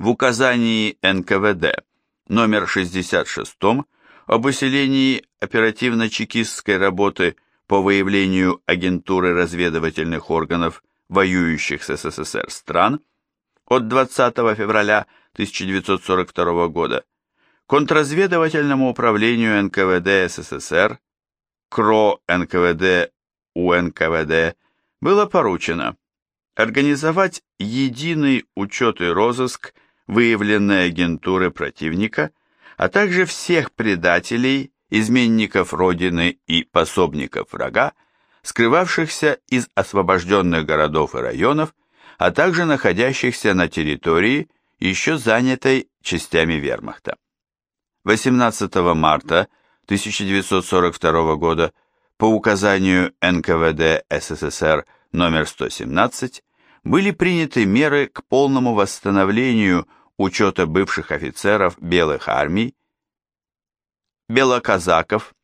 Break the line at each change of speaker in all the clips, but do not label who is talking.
В указании НКВД номер 66 об усилении оперативно-чекистской работы по выявлению агентуры разведывательных органов воюющих с СССР стран от 20 февраля 1942 года контрразведывательному управлению НКВД СССР КРО НКВД УНКВД было поручено организовать единый учет и розыск выявленной агентуры противника, а также всех предателей, изменников Родины и пособников врага, скрывавшихся из освобожденных городов и районов, а также находящихся на территории, еще занятой частями вермахта. 18 марта 1942 года по указанию НКВД СССР номер 117 были приняты меры к полному восстановлению учета бывших офицеров белых армий, белоказаков,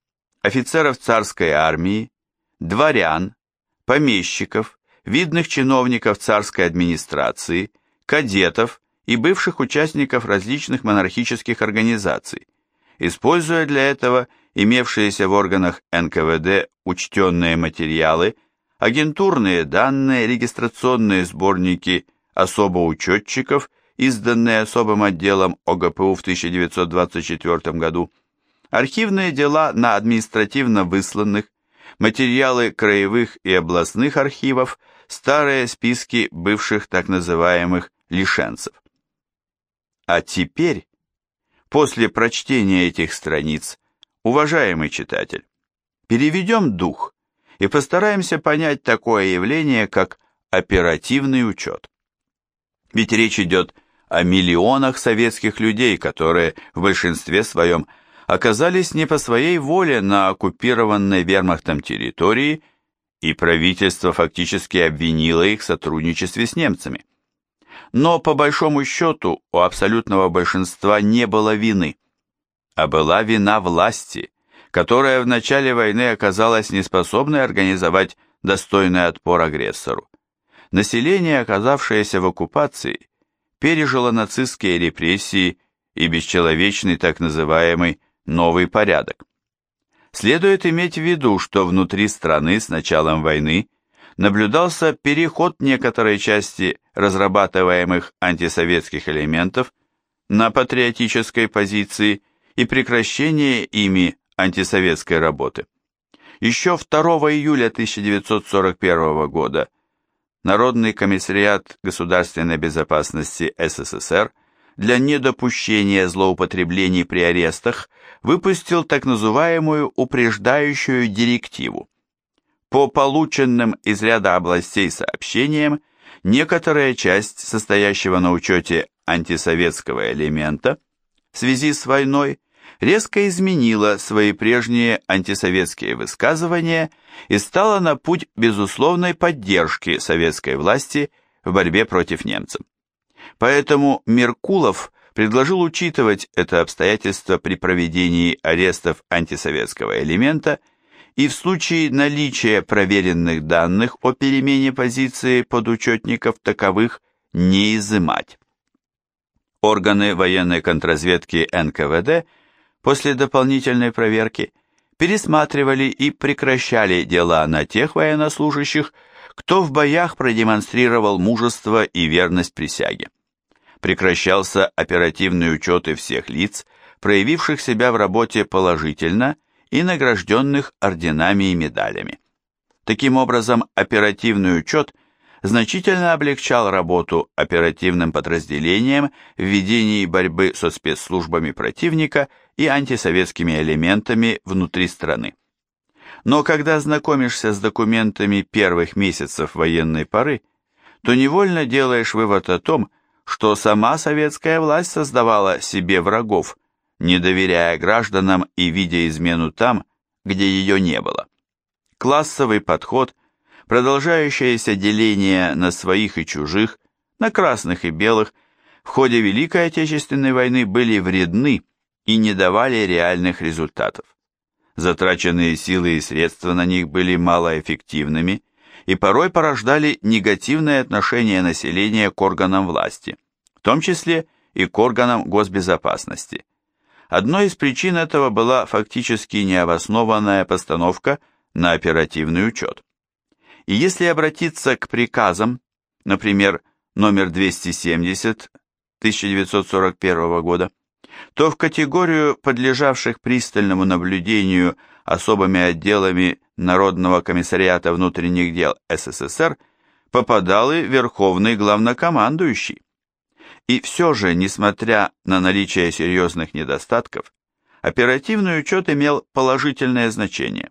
офицеров царской армии, дворян, помещиков, видных чиновников царской администрации, кадетов и бывших участников различных монархических организаций, используя для этого имевшиеся в органах НКВД учтенные материалы, агентурные данные, регистрационные сборники особоучетчиков, изданные особым отделом ОГПУ в 1924 году, архивные дела на административно высланных, материалы краевых и областных архивов, старые списки бывших так называемых лишенцев. А теперь, после прочтения этих страниц, уважаемый читатель, переведем дух и постараемся понять такое явление, как оперативный учет. Ведь речь идет о миллионах советских людей, которые в большинстве своем оказались не по своей воле на оккупированной вермахтом территории, и правительство фактически обвинило их в сотрудничестве с немцами. Но по большому счету у абсолютного большинства не было вины, а была вина власти, которая в начале войны оказалась неспособной организовать достойный отпор агрессору. Население, оказавшееся в оккупации, пережило нацистские репрессии и бесчеловечный так называемый новый порядок. Следует иметь в виду, что внутри страны с началом войны наблюдался переход некоторой части разрабатываемых антисоветских элементов на патриотической позиции и прекращение ими антисоветской работы. Еще 2 июля 1941 года Народный комиссариат государственной безопасности СССР для недопущения злоупотреблений при арестах выпустил так называемую упреждающую директиву. По полученным из ряда областей сообщениям, некоторая часть состоящего на учете антисоветского элемента в связи с войной резко изменила свои прежние антисоветские высказывания и стала на путь безусловной поддержки советской власти в борьбе против немцев. Поэтому Меркулов предложил учитывать это обстоятельство при проведении арестов антисоветского элемента и в случае наличия проверенных данных о перемене позиции подучетников таковых не изымать. Органы военной контрразведки НКВД после дополнительной проверки пересматривали и прекращали дела на тех военнослужащих, кто в боях продемонстрировал мужество и верность присяге прекращался оперативный учет и всех лиц, проявивших себя в работе положительно и награжденных орденами и медалями. Таким образом, оперативный учет значительно облегчал работу оперативным подразделениям в ведении борьбы со спецслужбами противника и антисоветскими элементами внутри страны. Но когда знакомишься с документами первых месяцев военной поры, то невольно делаешь вывод о том, что сама советская власть создавала себе врагов, не доверяя гражданам и видя измену там, где ее не было. Классовый подход, продолжающееся деление на своих и чужих, на красных и белых, в ходе Великой Отечественной войны были вредны и не давали реальных результатов. Затраченные силы и средства на них были малоэффективными и порой порождали негативное отношение населения к органам власти, в том числе и к органам госбезопасности. Одной из причин этого была фактически необоснованная постановка на оперативный учет. И если обратиться к приказам, например, номер 270 1941 года, то в категорию подлежавших пристальному наблюдению особыми отделами Народного комиссариата внутренних дел СССР попадал и Верховный главнокомандующий. И все же, несмотря на наличие серьезных недостатков, оперативный учет имел положительное значение.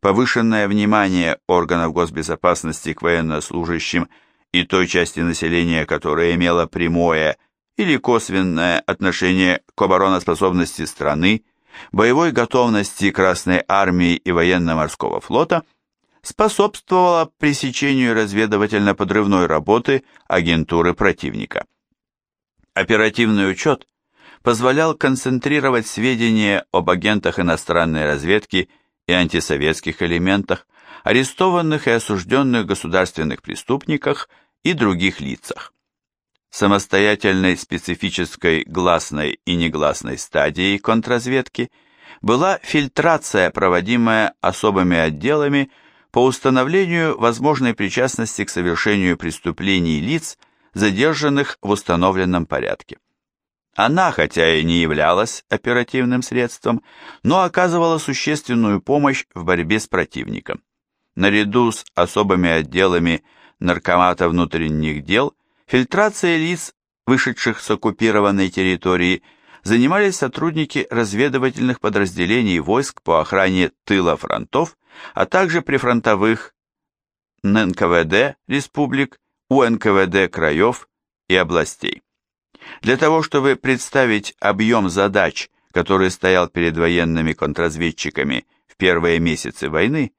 Повышенное внимание органов госбезопасности к военнослужащим и той части населения, которая имела прямое или косвенное отношение к обороноспособности страны, боевой готовности Красной Армии и военно-морского флота способствовало пресечению разведывательно-подрывной работы агентуры противника. Оперативный учет позволял концентрировать сведения об агентах иностранной разведки и антисоветских элементах, арестованных и осужденных государственных преступниках и других лицах. Самостоятельной специфической гласной и негласной стадией контрразведки была фильтрация, проводимая особыми отделами по установлению возможной причастности к совершению преступлений лиц, задержанных в установленном порядке. Она, хотя и не являлась оперативным средством, но оказывала существенную помощь в борьбе с противником. Наряду с особыми отделами Наркомата внутренних дел Фильтрацией лиц, вышедших с оккупированной территории, занимались сотрудники разведывательных подразделений войск по охране тыла фронтов, а также прифронтовых НКВД республик, УНКВД краев и областей. Для того, чтобы представить объем задач, который стоял перед военными контрразведчиками в первые месяцы войны,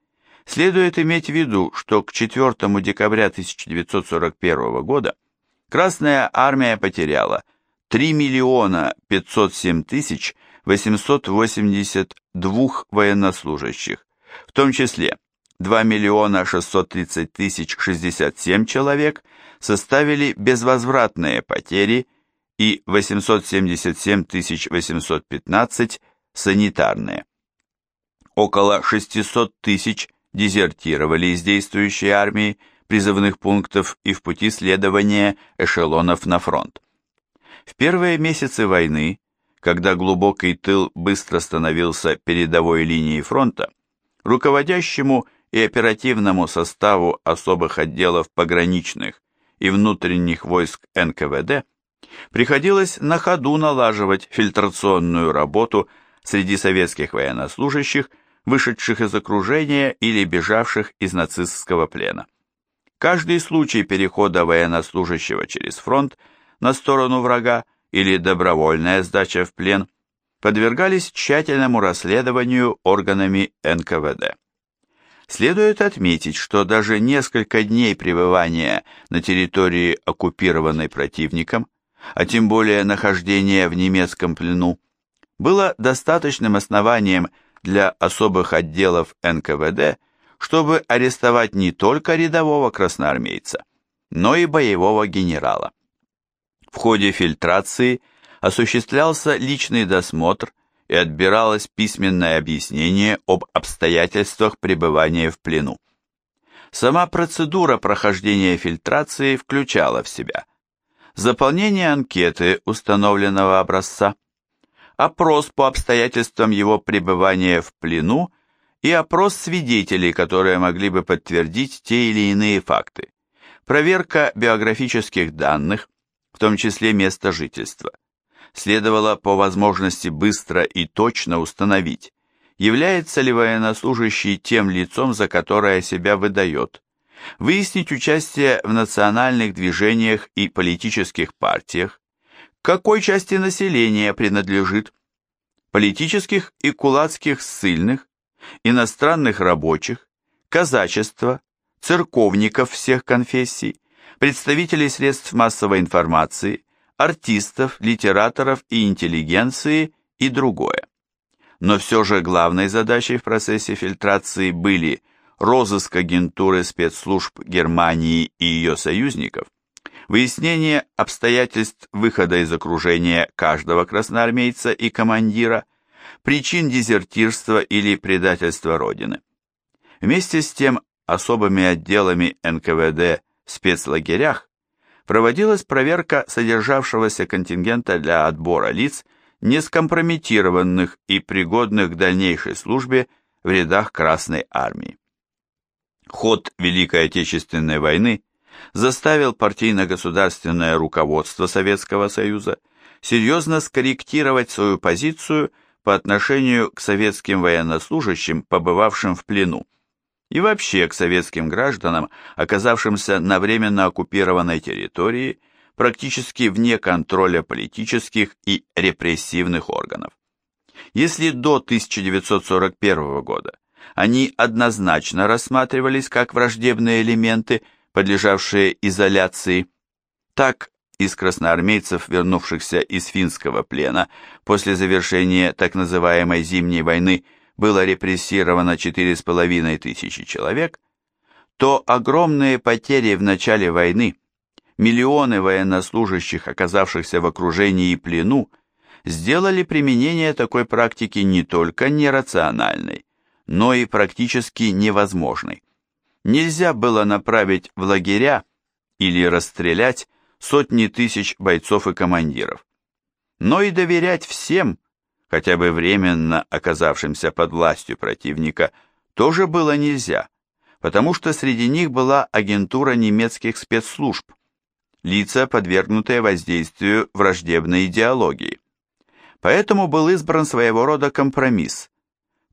следует иметь в виду, что к 4 декабря 1941 года Красная армия потеряла 3 миллиона 507 тысяч 882 военнослужащих, в том числе 2 миллиона 630 тысяч 67 человек составили безвозвратные потери и 877 тысяч 815 санитарные. Около 600 тысяч дезертировали из действующей армии, призывных пунктов и в пути следования эшелонов на фронт. В первые месяцы войны, когда глубокий тыл быстро становился передовой линией фронта, руководящему и оперативному составу особых отделов пограничных и внутренних войск НКВД приходилось на ходу налаживать фильтрационную работу среди советских военнослужащих, вышедших из окружения или бежавших из нацистского плена. Каждый случай перехода военнослужащего через фронт на сторону врага или добровольная сдача в плен подвергались тщательному расследованию органами НКВД. Следует отметить, что даже несколько дней пребывания на территории, оккупированной противником, а тем более нахождение в немецком плену, было достаточным основанием для особых отделов НКВД чтобы арестовать не только рядового красноармейца, но и боевого генерала. В ходе фильтрации осуществлялся личный досмотр и отбиралось письменное объяснение об обстоятельствах пребывания в плену. Сама процедура прохождения фильтрации включала в себя заполнение анкеты установленного образца, опрос по обстоятельствам его пребывания в плену и опрос свидетелей, которые могли бы подтвердить те или иные факты, проверка биографических данных, в том числе места жительства. Следовало по возможности быстро и точно установить, является ли военнослужащий тем лицом, за которое себя выдает, выяснить участие в национальных движениях и политических партиях, какой части населения принадлежит, политических и кулацких ссыльных, иностранных рабочих, казачества, церковников всех конфессий, представителей средств массовой информации, артистов, литераторов и интеллигенции и другое. Но все же главной задачей в процессе фильтрации были розыск агентуры спецслужб Германии и ее союзников, выяснение обстоятельств выхода из окружения каждого красноармейца и командира, причин дезертирства или предательства Родины. Вместе с тем особыми отделами НКВД в спецлагерях проводилась проверка содержавшегося контингента для отбора лиц, не скомпрометированных и пригодных к дальнейшей службе в рядах Красной Армии. Ход Великой Отечественной войны заставил партийно-государственное руководство Советского Союза серьезно скорректировать свою позицию по отношению к советским военнослужащим, побывавшим в плену, и вообще к советским гражданам, оказавшимся на временно оккупированной территории, практически вне контроля политических и репрессивных органов. Если до 1941 года они однозначно рассматривались как враждебные элементы, подлежавшие изоляции, так из красноармейцев, вернувшихся из финского плена после завершения так называемой Зимней войны, было репрессировано 4,5 тысячи человек, то огромные потери в начале войны, миллионы военнослужащих, оказавшихся в окружении и плену, сделали применение такой практики не только нерациональной, но и практически невозможной. Нельзя было направить в лагеря или расстрелять сотни тысяч бойцов и командиров. Но и доверять всем, хотя бы временно оказавшимся под властью противника, тоже было нельзя, потому что среди них была агентура немецких спецслужб, лица, подвергнутые воздействию враждебной идеологии. Поэтому был избран своего рода компромисс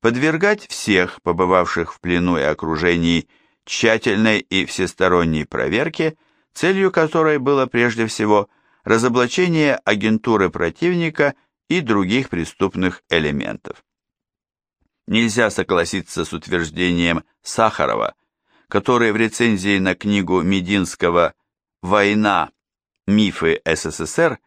подвергать всех, побывавших в плену и окружении, тщательной и всесторонней проверке, целью которой было прежде всего разоблачение агентуры противника и других преступных элементов. Нельзя согласиться с утверждением Сахарова, который в рецензии на книгу Мединского «Война. Мифы СССР»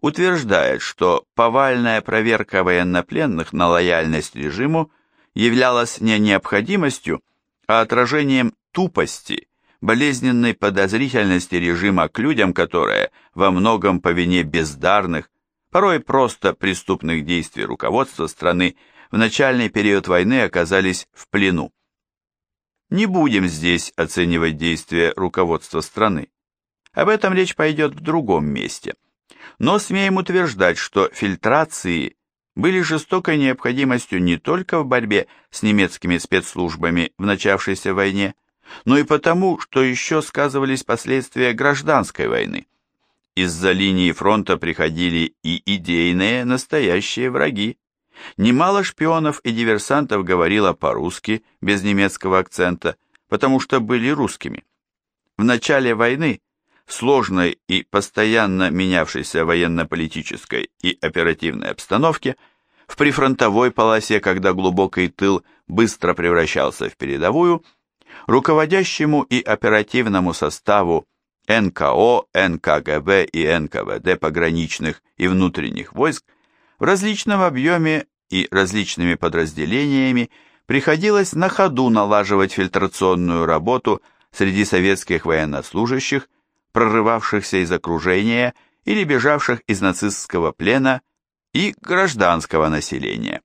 утверждает, что повальная проверка военнопленных на лояльность режиму являлась не необходимостью, а отражением тупости, болезненной подозрительности режима к людям, которые во многом по вине бездарных, порой просто преступных действий руководства страны в начальный период войны оказались в плену. Не будем здесь оценивать действия руководства страны. Об этом речь пойдет в другом месте. Но смеем утверждать, что фильтрации были жестокой необходимостью не только в борьбе с немецкими спецслужбами в начавшейся войне, но и потому, что еще сказывались последствия гражданской войны. Из-за линии фронта приходили и идейные настоящие враги. Немало шпионов и диверсантов говорило по-русски, без немецкого акцента, потому что были русскими. В начале войны, сложной и постоянно менявшейся военно-политической и оперативной обстановке, в прифронтовой полосе, когда глубокий тыл быстро превращался в передовую, руководящему и оперативному составу НКО, НКГБ и НКВД пограничных и внутренних войск в различном объеме и различными подразделениями приходилось на ходу налаживать фильтрационную работу среди советских военнослужащих, прорывавшихся из окружения или бежавших из нацистского плена и гражданского населения.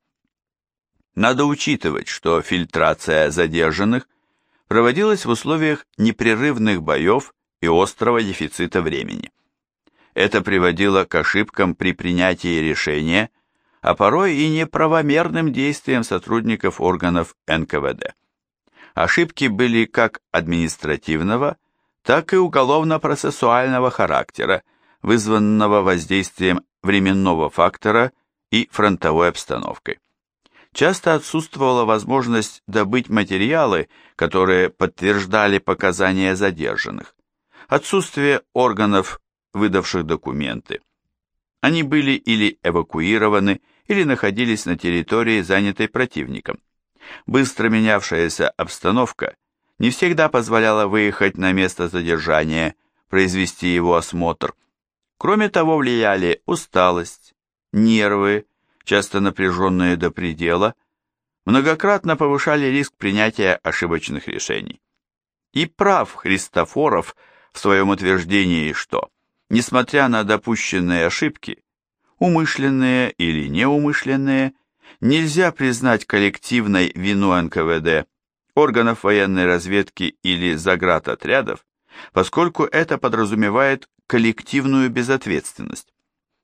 Надо учитывать, что фильтрация задержанных проводилась в условиях непрерывных боев и острого дефицита времени. Это приводило к ошибкам при принятии решения, а порой и неправомерным действиям сотрудников органов НКВД. Ошибки были как административного, так и уголовно-процессуального характера, вызванного воздействием временного фактора и фронтовой обстановкой. Часто отсутствовала возможность добыть материалы, которые подтверждали показания задержанных. Отсутствие органов, выдавших документы. Они были или эвакуированы, или находились на территории, занятой противником. Быстро менявшаяся обстановка не всегда позволяла выехать на место задержания, произвести его осмотр. Кроме того, влияли усталость, нервы, часто напряженные до предела, многократно повышали риск принятия ошибочных решений. И прав Христофоров в своем утверждении, что несмотря на допущенные ошибки, умышленные или неумышленные, нельзя признать коллективной вину НКВД, органов военной разведки или заградотрядов, поскольку это подразумевает коллективную безответственность.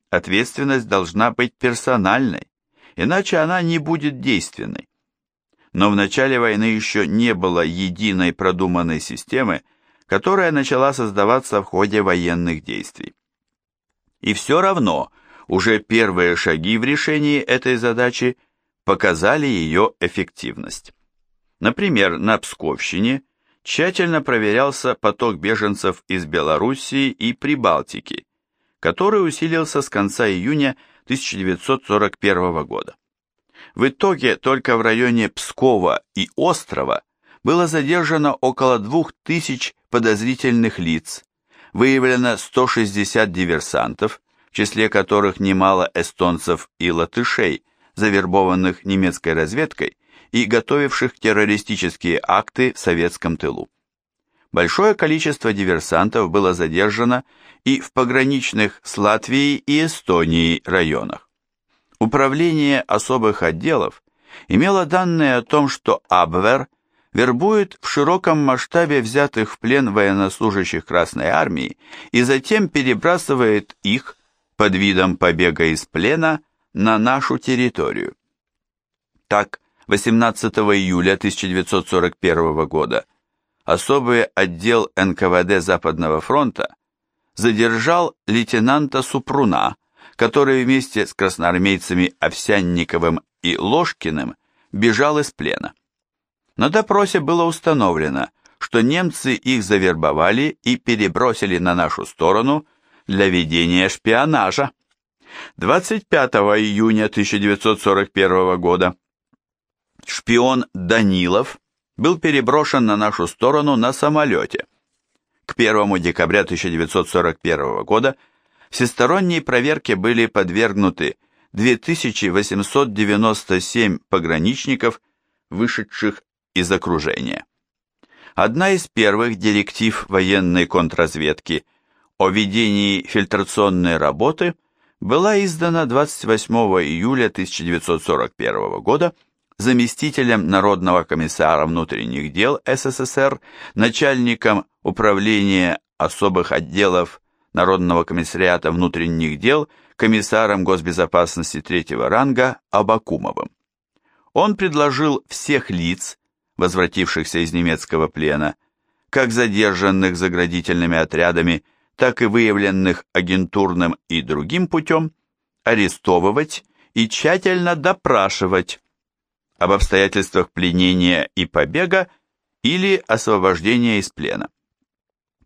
Ответственность должна быть персональной, иначе она не будет действенной. Но в начале войны еще не было единой продуманной системы, которая начала создаваться в ходе военных действий. И все равно уже первые шаги в решении этой задачи показали ее эффективность. Например, на Псковщине тщательно проверялся поток беженцев из Белоруссии и Прибалтики, который усилился с конца июня 1941 года. В итоге только в районе Пскова и Острова было задержано около 2000 подозрительных лиц, выявлено 160 диверсантов, в числе которых немало эстонцев и латышей, завербованных немецкой разведкой и готовивших террористические акты в советском тылу. Большое количество диверсантов было задержано и в пограничных с Латвией и Эстонией районах. Управление особых отделов имело данные о том, что Абвер вербует в широком масштабе взятых в плен военнослужащих Красной Армии и затем перебрасывает их под видом побега из плена на нашу территорию. Так, 18 июля 1941 года особый отдел НКВД Западного фронта задержал лейтенанта Супруна, который вместе с красноармейцами Овсянниковым и Ложкиным бежал из плена. На допросе было установлено, что немцы их завербовали и перебросили на нашу сторону для ведения шпионажа. 25 июня 1941 года шпион Данилов был переброшен на нашу сторону на самолете. К 1 декабря 1941 года всесторонней проверке были подвергнуты 2897 пограничников, вышедших из окружения. Одна из первых директив военной контрразведки о ведении фильтрационной работы была издана 28 июля 1941 года заместителем Народного комиссара внутренних дел СССР, начальником управления особых отделов Народного комиссариата внутренних дел, комиссаром госбезопасности третьего ранга Абакумовым. Он предложил всех лиц, возвратившихся из немецкого плена, как задержанных заградительными отрядами, так и выявленных агентурным и другим путем, арестовывать и тщательно допрашивать об обстоятельствах пленения и побега или освобождения из плена.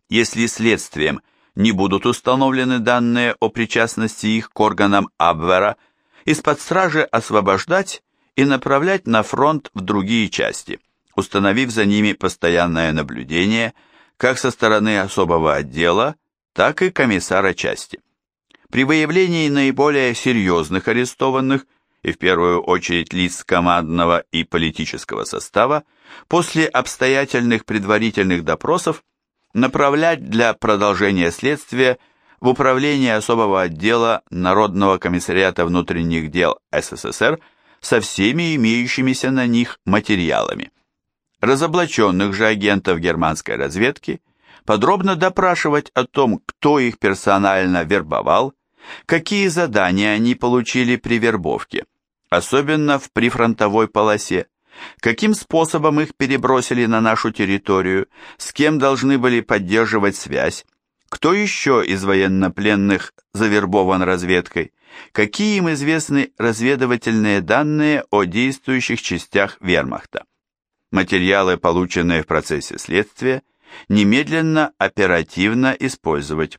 Если следствием не будут установлены данные о причастности их к органам Абвера, из-под стражи освобождать и направлять на фронт в другие части, установив за ними постоянное наблюдение как со стороны особого отдела, так и комиссара части. При выявлении наиболее серьезных арестованных и в первую очередь лиц командного и политического состава, после обстоятельных предварительных допросов направлять для продолжения следствия в Управление особого отдела Народного комиссариата внутренних дел СССР со всеми имеющимися на них материалами. Разоблаченных же агентов германской разведки подробно допрашивать о том, кто их персонально вербовал, какие задания они получили при вербовке, особенно в прифронтовой полосе, каким способом их перебросили на нашу территорию, с кем должны были поддерживать связь, кто еще из военнопленных завербован разведкой, какие им известны разведывательные данные о действующих частях вермахта. Материалы, полученные в процессе следствия, немедленно оперативно использовать.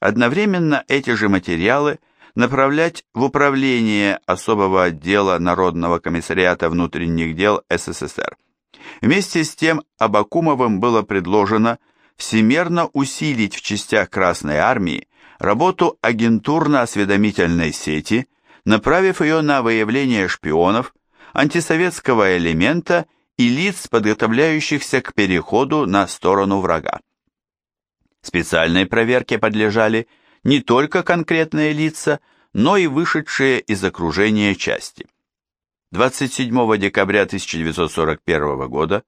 Одновременно эти же материалы – направлять в управление особого отдела Народного комиссариата внутренних дел СССР. Вместе с тем Абакумовым было предложено всемерно усилить в частях Красной Армии работу агентурно-осведомительной сети, направив ее на выявление шпионов, антисоветского элемента и лиц, подготовляющихся к переходу на сторону врага. Специальной проверке подлежали не только конкретные лица, но и вышедшие из окружения части. 27 декабря 1941 года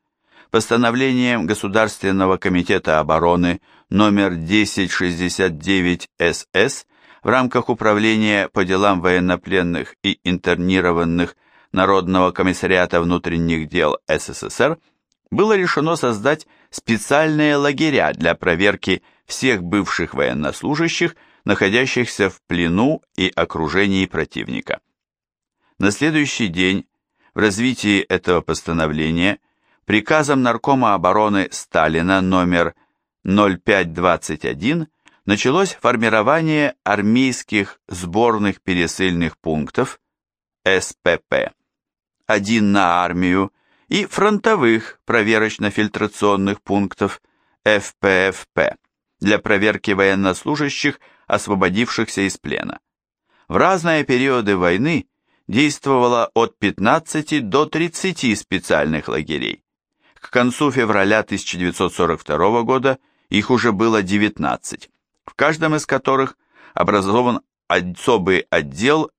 постановлением Государственного комитета обороны номер 1069 СС в рамках Управления по делам военнопленных и интернированных Народного комиссариата внутренних дел СССР было решено создать специальные лагеря для проверки всех бывших военнослужащих, находящихся в плену и окружении противника. На следующий день в развитии этого постановления приказом Наркома обороны Сталина номер 0521 началось формирование армейских сборных пересыльных пунктов СПП, один на армию, и фронтовых проверочно-фильтрационных пунктов ФПФП для проверки военнослужащих, освободившихся из плена. В разные периоды войны действовало от 15 до 30 специальных лагерей. К концу февраля 1942 года их уже было 19, в каждом из которых образован особый отдел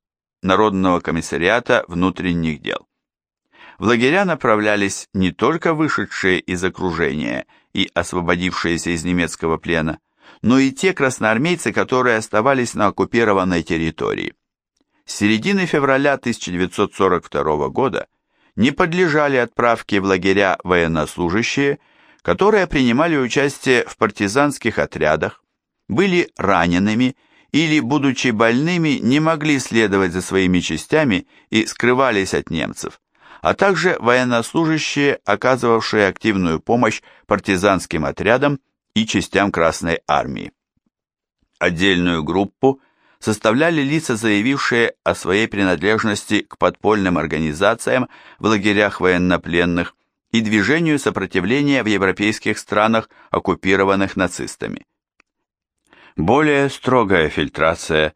Народного комиссариата внутренних дел. В лагеря направлялись не только вышедшие из окружения и освободившиеся из немецкого плена, но и те красноармейцы, которые оставались на оккупированной территории. С середины февраля 1942 года не подлежали отправке в лагеря военнослужащие, которые принимали участие в партизанских отрядах, были ранеными или, будучи больными, не могли следовать за своими частями и скрывались от немцев, а также военнослужащие, оказывавшие активную помощь партизанским отрядам и частям Красной Армии. Отдельную группу составляли лица, заявившие о своей принадлежности к подпольным организациям в лагерях военнопленных и движению сопротивления в европейских странах, оккупированных нацистами. Более строгая фильтрация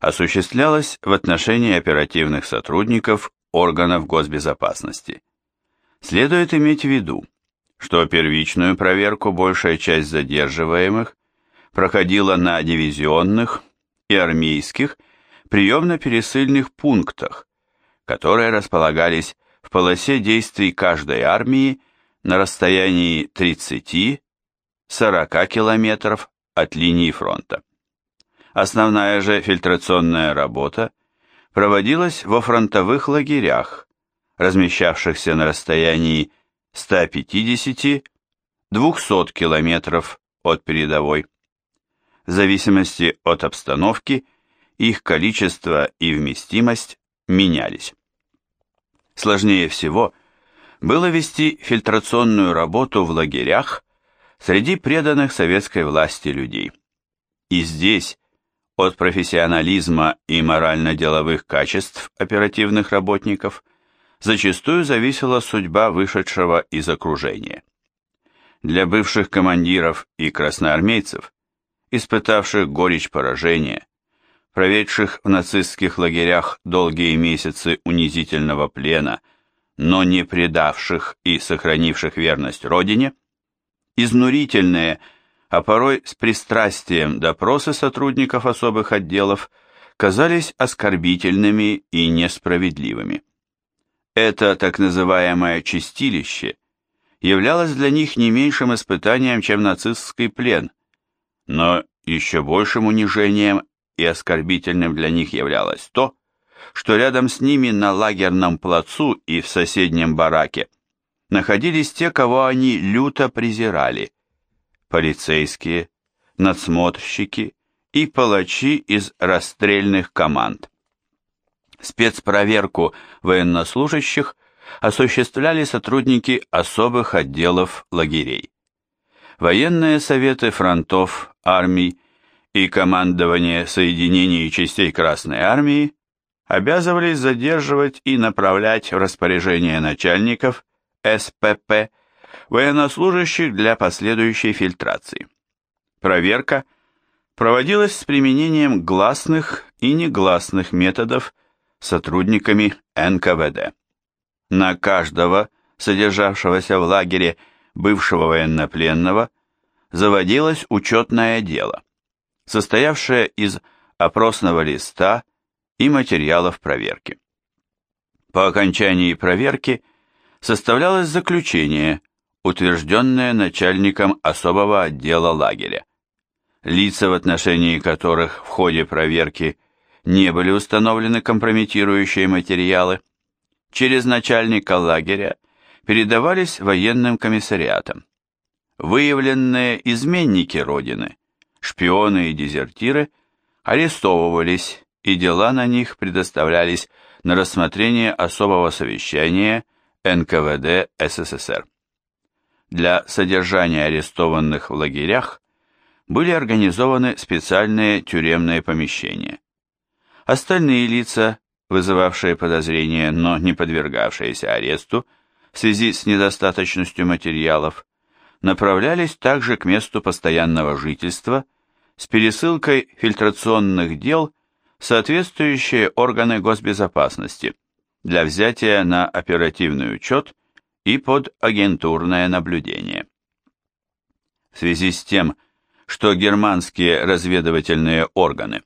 осуществлялась в отношении оперативных сотрудников органов госбезопасности. Следует иметь в виду, что первичную проверку большая часть задерживаемых проходила на дивизионных и армейских приемно-пересыльных пунктах, которые располагались в полосе действий каждой армии на расстоянии 30-40 километров от линии фронта. Основная же фильтрационная работа проводилась во фронтовых лагерях, размещавшихся на расстоянии 150-200 километров от передовой. В зависимости от обстановки их количество и вместимость менялись. Сложнее всего было вести фильтрационную работу в лагерях среди преданных советской власти людей. И здесь от профессионализма и морально-деловых качеств оперативных работников зачастую зависела судьба вышедшего из окружения. Для бывших командиров и красноармейцев испытавших горечь поражения, проведших в нацистских лагерях долгие месяцы унизительного плена, но не предавших и сохранивших верность Родине, изнурительные, а порой с пристрастием допросы сотрудников особых отделов казались оскорбительными и несправедливыми. Это так называемое «чистилище» являлось для них не меньшим испытанием, чем нацистский плен – но еще большим унижением и оскорбительным для них являлось то, что рядом с ними на лагерном плацу и в соседнем бараке находились те, кого они люто презирали – полицейские, надсмотрщики и палачи из расстрельных команд. Спецпроверку военнослужащих осуществляли сотрудники особых отделов лагерей военные советы фронтов, армий и командование соединений частей Красной Армии обязывались задерживать и направлять в распоряжение начальников СПП военнослужащих для последующей фильтрации. Проверка проводилась с применением гласных и негласных методов сотрудниками НКВД. На каждого, содержавшегося в лагере бывшего военнопленного, заводилось учетное дело. состоявшее из опросного листа и материалов проверки. По окончании проверки составлялось заключение, утвержденное начальником особого отдела лагеря. Лица, в отношении которых в ходе проверки не были установлены компрометирующие материалы, через начальника лагеря передавались военным комиссариатам. Выявленные изменники Родины, шпионы и дезертиры арестовывались, и дела на них предоставлялись на рассмотрение особого совещания НКВД СССР. Для содержания арестованных в лагерях были организованы специальные тюремные помещения. Остальные лица, вызывавшие подозрения, но не подвергавшиеся аресту в связи с недостаточностью материалов, направлялись также к месту постоянного жительства с пересылкой фильтрационных дел в соответствующие органы госбезопасности для взятия на оперативный учет и под агентурное наблюдение. В связи с тем, что германские разведывательные органы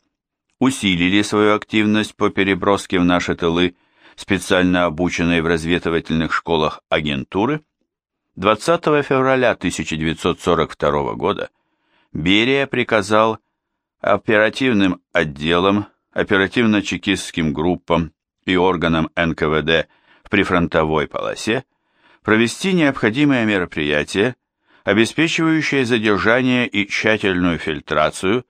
усилили свою активность по переброске в наши тылы специально обученной в разведывательных школах агентуры, 20 февраля 1942 года Берия приказал оперативным отделам, оперативно-чекистским группам и органам НКВД в прифронтовой полосе провести необходимые мероприятия обеспечивающее задержание и тщательную фильтрацию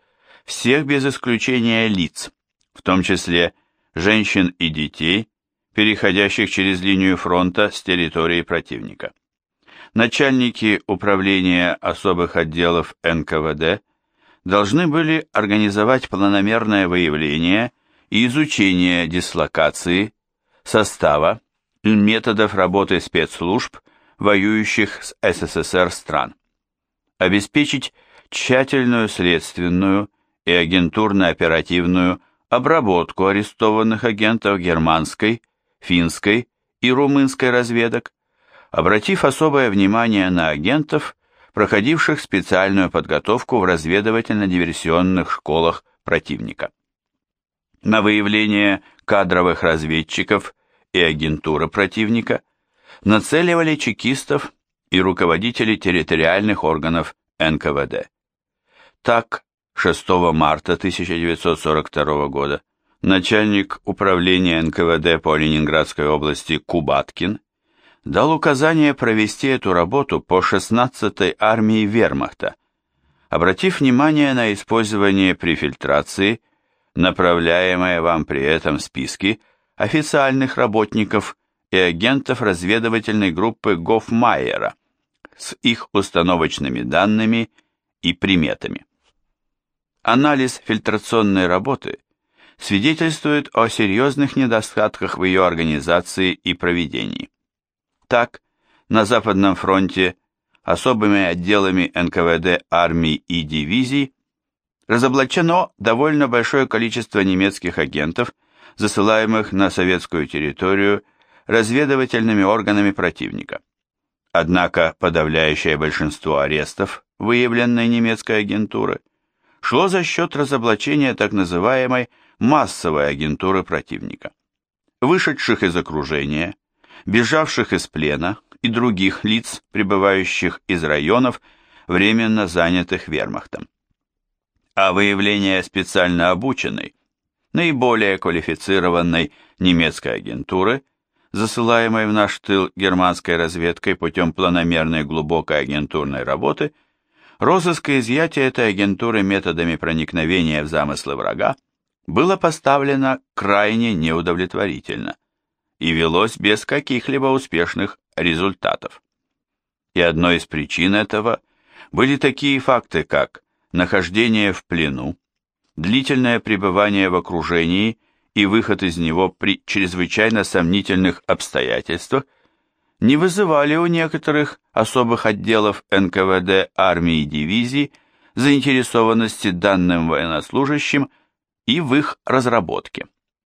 всех без исключения лиц, в том числе женщин и детей, переходящих через линию фронта с территории противника. Начальники управления особых отделов НКВД должны были организовать планомерное выявление и изучение дислокации, состава методов работы спецслужб воюющих с СССР стран. Обеспечить тщательную следственную и агентурно-оперативную обработку арестованных агентов германской, финской и румынской разведок, обратив особое внимание на агентов, проходивших специальную подготовку в разведывательно-диверсионных школах противника. На выявление кадровых разведчиков и агентуры противника нацеливали чекистов и руководителей территориальных органов НКВД. Так, 6 марта 1942 года начальник управления НКВД по Ленинградской области Кубаткин дал указание провести эту работу по 16-й армии вермахта, обратив внимание на использование при фильтрации, направляемые вам при этом списки официальных работников и агентов разведывательной группы Гофмайера с их установочными данными и приметами. Анализ фильтрационной работы свидетельствует о серьезных недостатках в ее организации и проведении. Так, на Западном фронте особыми отделами НКВД армий и дивизий разоблачено довольно большое количество немецких агентов, засылаемых на советскую территорию разведывательными органами противника. Однако подавляющее большинство арестов, выявленной немецкой агентуры, шло за счет разоблачения так называемой массовой агентуры противника. Вышедших из окружения, бежавших из плена и других лиц, прибывающих из районов, временно занятых вермахтом. А выявление специально обученной, наиболее квалифицированной немецкой агентуры – засылаемой в наш тыл германской разведкой путем планомерной глубокой агентурной работы, розыск и изъятие этой агентуры методами проникновения в замыслы врага было поставлено крайне неудовлетворительно и велось без каких-либо успешных результатов. И одной из причин этого были такие факты, как нахождение в плену, длительное пребывание в окружении и выход из него при чрезвычайно сомнительных обстоятельствах не вызывали у некоторых особых отделов НКВД армии и дивизий заинтересованности данным военнослужащим и в их разработке.